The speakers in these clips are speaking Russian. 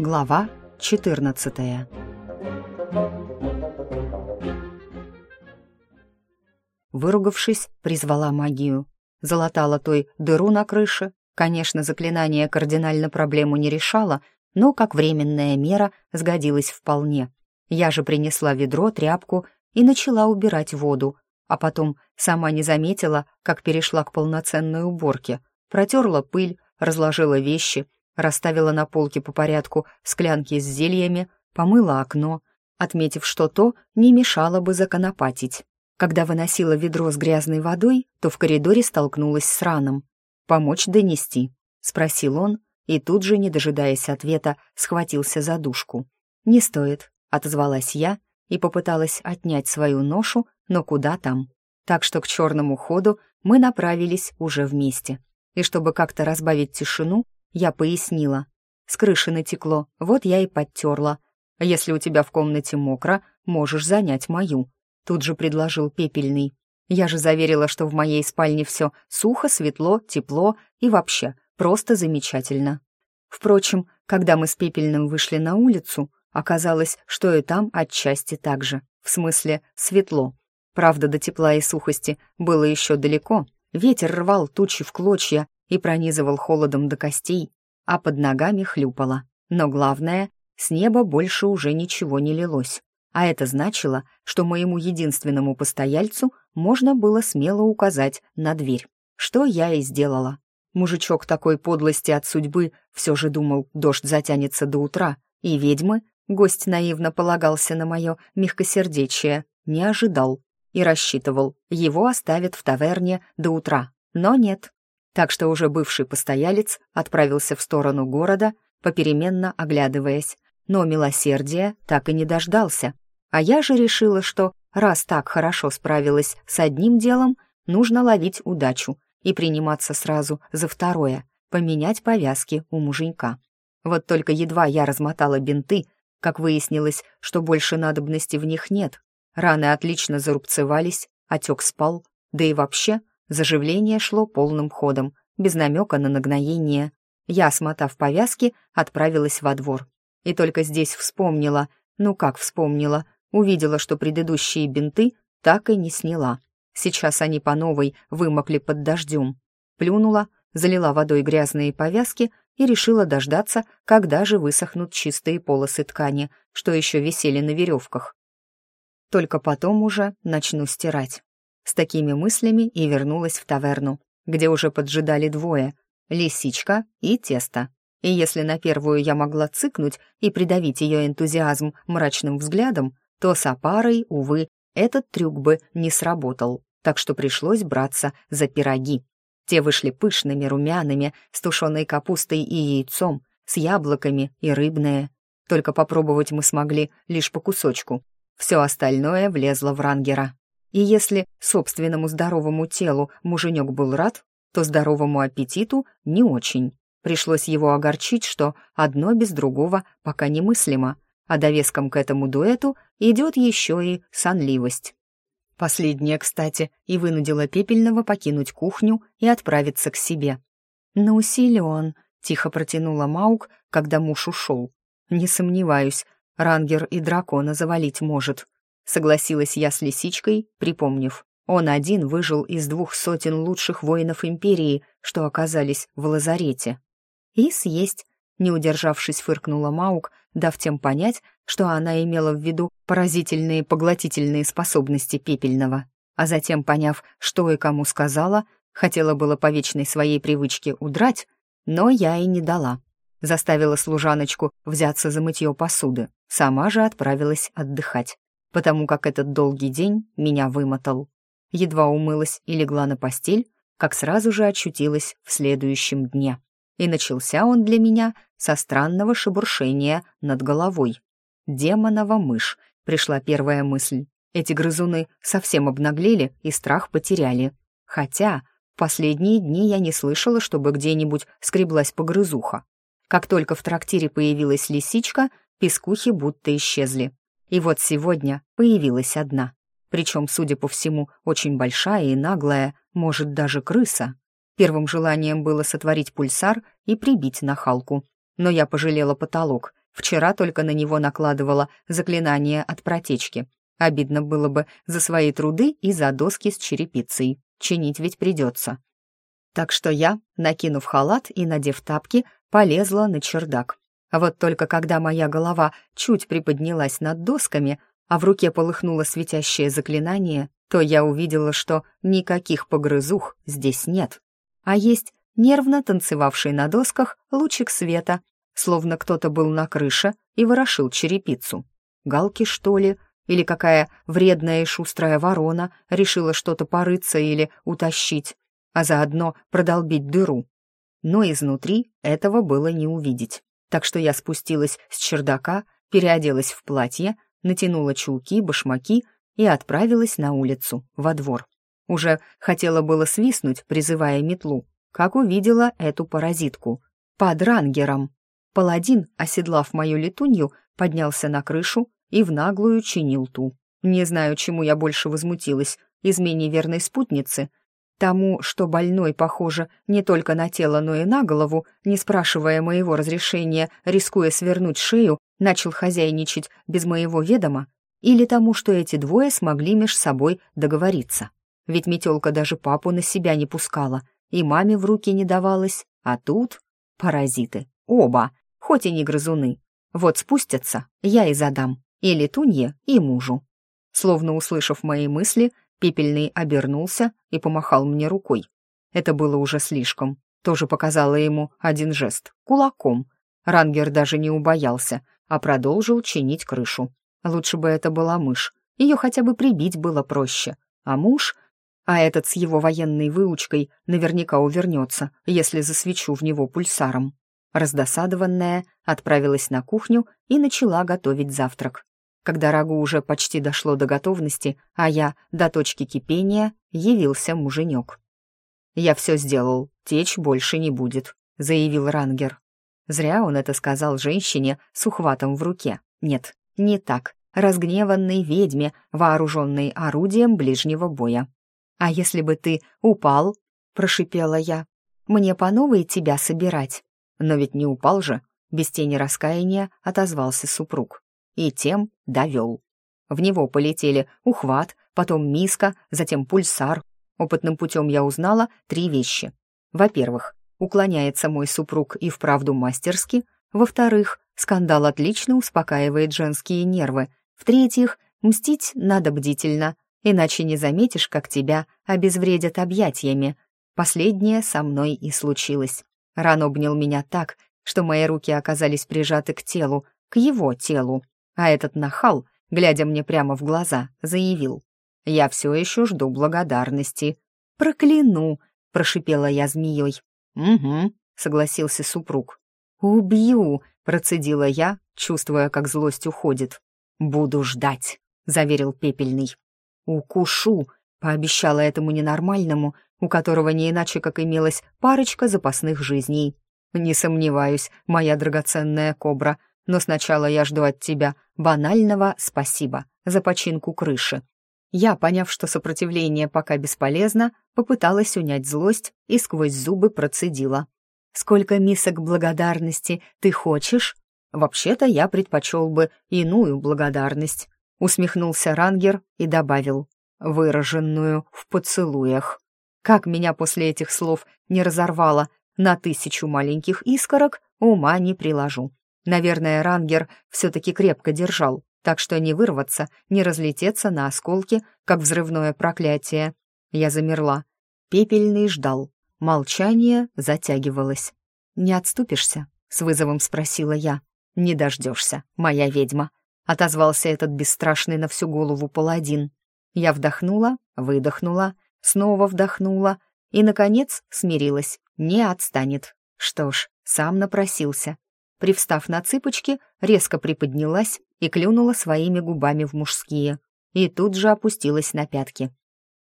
Глава 14 Выругавшись, призвала магию. Залатала той дыру на крыше. Конечно, заклинание кардинально проблему не решало, но как временная мера сгодилась вполне. Я же принесла ведро, тряпку и начала убирать воду, а потом сама не заметила, как перешла к полноценной уборке. Протерла пыль, разложила вещи, расставила на полке по порядку склянки с зельями, помыла окно, отметив, что то не мешало бы законопатить. Когда выносила ведро с грязной водой, то в коридоре столкнулась с раном. «Помочь донести?» — спросил он, и тут же, не дожидаясь ответа, схватился за душку. «Не стоит», — отозвалась я и попыталась отнять свою ношу, но куда там. Так что к черному ходу мы направились уже вместе. И чтобы как-то разбавить тишину, я пояснила. С крыши натекло, вот я и подтерла. Если у тебя в комнате мокро, можешь занять мою. Тут же предложил пепельный. Я же заверила, что в моей спальне все сухо, светло, тепло и вообще просто замечательно. Впрочем, когда мы с пепельным вышли на улицу, оказалось, что и там отчасти так же. В смысле, светло. Правда, до тепла и сухости было еще далеко. Ветер рвал тучи в клочья, и пронизывал холодом до костей, а под ногами хлюпало. Но главное, с неба больше уже ничего не лилось. А это значило, что моему единственному постояльцу можно было смело указать на дверь. Что я и сделала. Мужичок такой подлости от судьбы все же думал, дождь затянется до утра, и ведьмы, гость наивно полагался на мое мягкосердечие, не ожидал и рассчитывал, его оставят в таверне до утра. Но нет, так что уже бывший постоялец отправился в сторону города, попеременно оглядываясь, но милосердия так и не дождался. А я же решила, что раз так хорошо справилась с одним делом, нужно ловить удачу и приниматься сразу за второе, поменять повязки у муженька. Вот только едва я размотала бинты, как выяснилось, что больше надобности в них нет. Раны отлично зарубцевались, отек спал, да и вообще — Заживление шло полным ходом, без намека на нагноение. Я, смотав повязки, отправилась во двор. И только здесь вспомнила, ну как вспомнила, увидела, что предыдущие бинты так и не сняла. Сейчас они по новой вымокли под дождем. Плюнула, залила водой грязные повязки и решила дождаться, когда же высохнут чистые полосы ткани, что еще висели на веревках. Только потом уже начну стирать. С такими мыслями и вернулась в таверну, где уже поджидали двое — лисичка и тесто. И если на первую я могла цыкнуть и придавить ее энтузиазм мрачным взглядом, то с опарой, увы, этот трюк бы не сработал, так что пришлось браться за пироги. Те вышли пышными, румяными, с тушеной капустой и яйцом, с яблоками и рыбные. Только попробовать мы смогли лишь по кусочку. Все остальное влезло в рангера. И если собственному здоровому телу муженек был рад, то здоровому аппетиту не очень. Пришлось его огорчить, что одно без другого пока немыслимо, а довеском к этому дуэту идет еще и сонливость. Последняя, кстати, и вынудила Пепельного покинуть кухню и отправиться к себе. «Ну, силен», — тихо протянула Маук, когда муж ушел. «Не сомневаюсь, рангер и дракона завалить может. Согласилась я с лисичкой, припомнив. Он один выжил из двух сотен лучших воинов империи, что оказались в лазарете. И съесть, не удержавшись, фыркнула Маук, дав тем понять, что она имела в виду поразительные поглотительные способности пепельного. А затем, поняв, что и кому сказала, хотела было по вечной своей привычке удрать, но я и не дала. Заставила служаночку взяться за мытье посуды, сама же отправилась отдыхать потому как этот долгий день меня вымотал. Едва умылась и легла на постель, как сразу же очутилась в следующем дне. И начался он для меня со странного шебуршения над головой. «Демонова мышь», — пришла первая мысль. Эти грызуны совсем обнаглели и страх потеряли. Хотя в последние дни я не слышала, чтобы где-нибудь скреблась погрызуха. Как только в трактире появилась лисичка, пескухи будто исчезли. И вот сегодня появилась одна. Причем, судя по всему, очень большая и наглая, может, даже крыса. Первым желанием было сотворить пульсар и прибить нахалку. Но я пожалела потолок, Вчера только на него накладывала заклинание от протечки. Обидно было бы за свои труды и за доски с черепицей. Чинить ведь придется. Так что я, накинув халат и надев тапки, полезла на чердак. А вот только когда моя голова чуть приподнялась над досками, а в руке полыхнуло светящее заклинание, то я увидела, что никаких погрызух здесь нет. А есть нервно танцевавший на досках лучик света, словно кто-то был на крыше и ворошил черепицу. Галки, что ли? Или какая вредная и шустрая ворона решила что-то порыться или утащить, а заодно продолбить дыру. Но изнутри этого было не увидеть. Так что я спустилась с чердака, переоделась в платье, натянула чулки, башмаки и отправилась на улицу, во двор. Уже хотела было свистнуть, призывая метлу, как увидела эту паразитку. Под рангером. Паладин, оседлав мою летунью, поднялся на крышу и в наглую чинил ту. Не знаю, чему я больше возмутилась, измене верной спутницы, тому, что больной, похоже, не только на тело, но и на голову, не спрашивая моего разрешения, рискуя свернуть шею, начал хозяйничать без моего ведома, или тому, что эти двое смогли меж собой договориться. Ведь метелка даже папу на себя не пускала, и маме в руки не давалась, а тут паразиты, оба, хоть и не грызуны. Вот спустятся, я и задам, и летунье, и мужу. Словно услышав мои мысли, Пепельный обернулся и помахал мне рукой. Это было уже слишком. Тоже показала ему один жест — кулаком. Рангер даже не убоялся, а продолжил чинить крышу. Лучше бы это была мышь. Ее хотя бы прибить было проще. А муж... А этот с его военной выучкой наверняка увернется, если засвечу в него пульсаром. Раздосадованная, отправилась на кухню и начала готовить завтрак. Когда рагу уже почти дошло до готовности, а я до точки кипения, явился муженек. «Я все сделал, течь больше не будет», — заявил Рангер. Зря он это сказал женщине с ухватом в руке. Нет, не так. Разгневанной ведьме, вооруженной орудием ближнего боя. «А если бы ты упал?» — прошипела я. «Мне по новой тебя собирать». «Но ведь не упал же», — без тени раскаяния отозвался супруг и тем довел. В него полетели ухват, потом миска, затем пульсар. Опытным путем я узнала три вещи. Во-первых, уклоняется мой супруг и вправду мастерски. Во-вторых, скандал отлично успокаивает женские нервы. В-третьих, мстить надо бдительно, иначе не заметишь, как тебя обезвредят объятиями. Последнее со мной и случилось. Ран обнял меня так, что мои руки оказались прижаты к телу, к его телу. А этот нахал, глядя мне прямо в глаза, заявил. «Я все еще жду благодарности». «Прокляну!» — прошипела я змеей. «Угу», — согласился супруг. «Убью!» — процедила я, чувствуя, как злость уходит. «Буду ждать», — заверил Пепельный. «Укушу», — пообещала этому ненормальному, у которого не иначе как имелась парочка запасных жизней. «Не сомневаюсь, моя драгоценная кобра», но сначала я жду от тебя банального спасибо за починку крыши». Я, поняв, что сопротивление пока бесполезно, попыталась унять злость и сквозь зубы процедила. «Сколько мисок благодарности ты хочешь?» «Вообще-то я предпочел бы иную благодарность», — усмехнулся Рангер и добавил, выраженную в поцелуях. Как меня после этих слов не разорвало на тысячу маленьких искорок, ума не приложу. Наверное, рангер все-таки крепко держал, так что не вырваться, не разлететься на осколки, как взрывное проклятие. Я замерла. Пепельный ждал. Молчание затягивалось. «Не отступишься?» — с вызовом спросила я. «Не дождешься, моя ведьма», — отозвался этот бесстрашный на всю голову паладин. Я вдохнула, выдохнула, снова вдохнула и, наконец, смирилась. Не отстанет. Что ж, сам напросился. Привстав на цыпочки, резко приподнялась и клюнула своими губами в мужские. И тут же опустилась на пятки.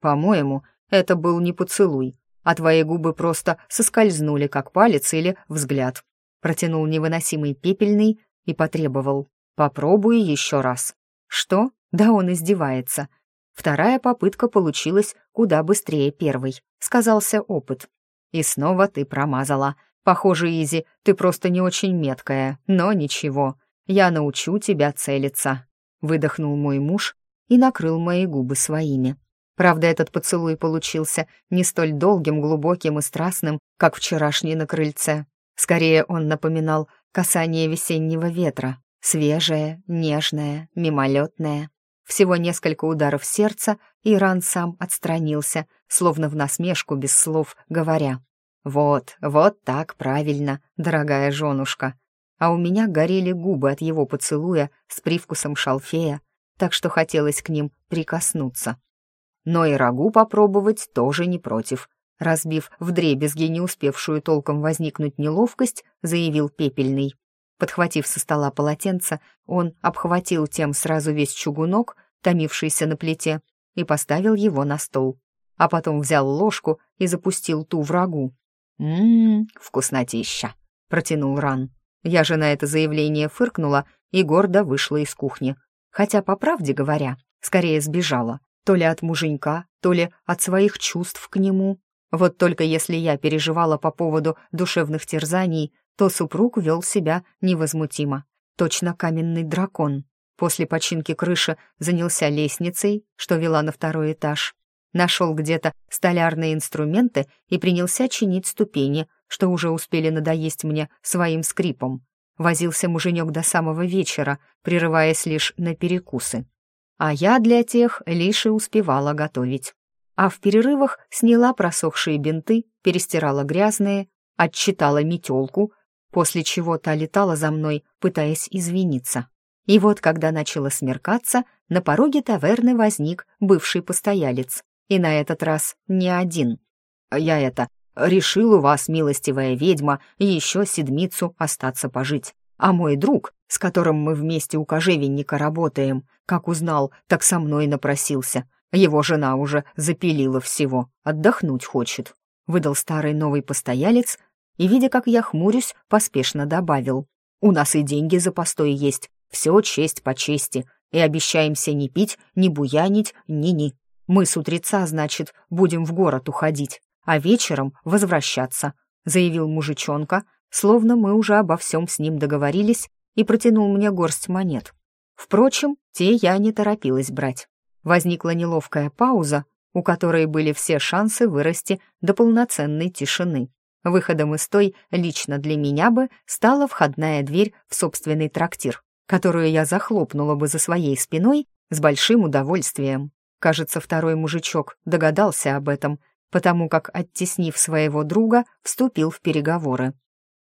«По-моему, это был не поцелуй, а твои губы просто соскользнули, как палец или взгляд», протянул невыносимый пепельный и потребовал. «Попробуй еще раз». «Что? Да он издевается». Вторая попытка получилась куда быстрее первой, сказался опыт. «И снова ты промазала», Похоже, Изи, ты просто не очень меткая, но ничего. Я научу тебя целиться», — выдохнул мой муж и накрыл мои губы своими. Правда, этот поцелуй получился не столь долгим, глубоким и страстным, как вчерашний на крыльце. Скорее, он напоминал касание весеннего ветра, свежее, нежное, мимолетное. Всего несколько ударов сердца, и Ран сам отстранился, словно в насмешку без слов, говоря «Вот, вот так правильно, дорогая женушка». А у меня горели губы от его поцелуя с привкусом шалфея, так что хотелось к ним прикоснуться. Но и рагу попробовать тоже не против. Разбив вдребезги не успевшую толком возникнуть неловкость, заявил Пепельный. Подхватив со стола полотенце, он обхватил тем сразу весь чугунок, томившийся на плите, и поставил его на стол. А потом взял ложку и запустил ту врагу. «Ммм, вкуснотища!» — протянул Ран. Я же на это заявление фыркнула и гордо вышла из кухни. Хотя, по правде говоря, скорее сбежала. То ли от муженька, то ли от своих чувств к нему. Вот только если я переживала по поводу душевных терзаний, то супруг вел себя невозмутимо. Точно каменный дракон. После починки крыши занялся лестницей, что вела на второй этаж. Нашел где-то столярные инструменты и принялся чинить ступени, что уже успели надоесть мне своим скрипом. Возился муженек до самого вечера, прерываясь лишь на перекусы. А я для тех лишь и успевала готовить. А в перерывах сняла просохшие бинты, перестирала грязные, отчитала метелку, после чего та летала за мной, пытаясь извиниться. И вот, когда начало смеркаться, на пороге таверны возник бывший постоялец. И на этот раз не один. «Я это, решил у вас, милостивая ведьма, еще седмицу остаться пожить. А мой друг, с которым мы вместе у кожевенника работаем, как узнал, так со мной напросился. Его жена уже запилила всего, отдохнуть хочет», — выдал старый новый постоялец и, видя, как я хмурюсь, поспешно добавил. «У нас и деньги за постой есть, все честь по чести, и обещаемся не пить, не буянить, ни-ни. Мы с утреца, значит, будем в город уходить, а вечером возвращаться», — заявил мужичонка, словно мы уже обо всем с ним договорились, и протянул мне горсть монет. Впрочем, те я не торопилась брать. Возникла неловкая пауза, у которой были все шансы вырасти до полноценной тишины. Выходом из той лично для меня бы стала входная дверь в собственный трактир, которую я захлопнула бы за своей спиной с большим удовольствием. Кажется, второй мужичок догадался об этом, потому как, оттеснив своего друга, вступил в переговоры.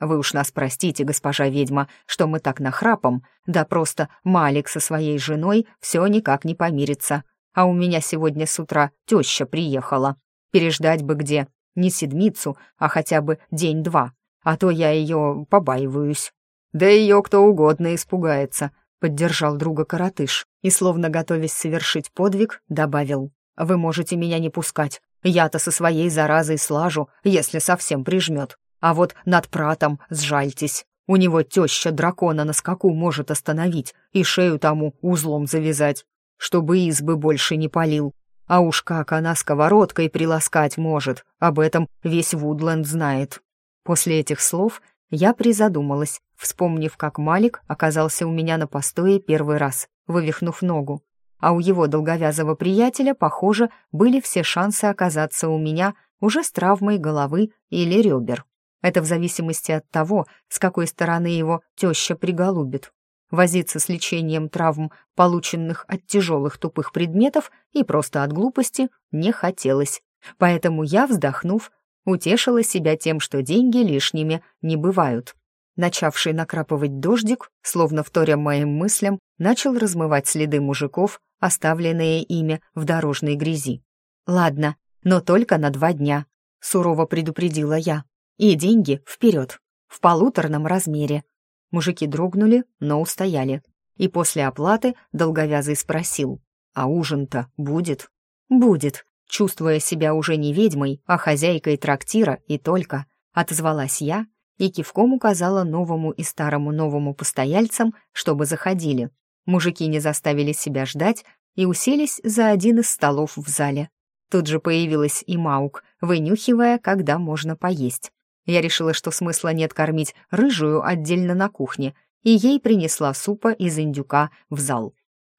«Вы уж нас простите, госпожа ведьма, что мы так нахрапом, да просто Малик со своей женой все никак не помирится, а у меня сегодня с утра теща приехала. Переждать бы где, не седмицу, а хотя бы день-два, а то я ее побаиваюсь». «Да ее кто угодно испугается», — поддержал друга коротыш и, словно готовясь совершить подвиг, добавил. «Вы можете меня не пускать, я-то со своей заразой слажу, если совсем прижмет. А вот над пратом сжальтесь. У него теща дракона на скаку может остановить и шею тому узлом завязать, чтобы избы больше не полил. А уж как она сковородкой приласкать может, об этом весь Вудленд знает. После этих слов я призадумалась, вспомнив, как Малик оказался у меня на постое первый раз, вывихнув ногу а у его долговязого приятеля, похоже, были все шансы оказаться у меня уже с травмой головы или ребер. Это в зависимости от того, с какой стороны его теща приголубит. Возиться с лечением травм, полученных от тяжелых тупых предметов и просто от глупости, не хотелось. Поэтому я, вздохнув, утешила себя тем, что деньги лишними не бывают. Начавший накрапывать дождик, словно вторя моим мыслям, начал размывать следы мужиков, оставленные ими в дорожной грязи. «Ладно, но только на два дня», — сурово предупредила я. «И деньги вперед, в полуторном размере». Мужики дрогнули, но устояли. И после оплаты долговязый спросил, «А ужин-то будет?» «Будет», чувствуя себя уже не ведьмой, а хозяйкой трактира и только, отозвалась я и кивком указала новому и старому новому постояльцам, чтобы заходили. Мужики не заставили себя ждать и уселись за один из столов в зале. Тут же появилась и Маук, вынюхивая, когда можно поесть. Я решила, что смысла нет кормить рыжую отдельно на кухне, и ей принесла супа из индюка в зал.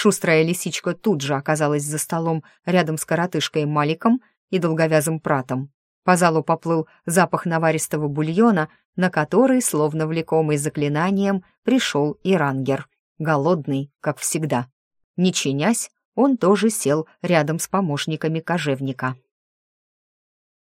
Шустрая лисичка тут же оказалась за столом рядом с коротышкой Маликом и долговязым пратом. По залу поплыл запах наваристого бульона, на который, словно влекомый заклинанием, пришел и рангер. Голодный, как всегда. Не чинясь, он тоже сел рядом с помощниками кожевника.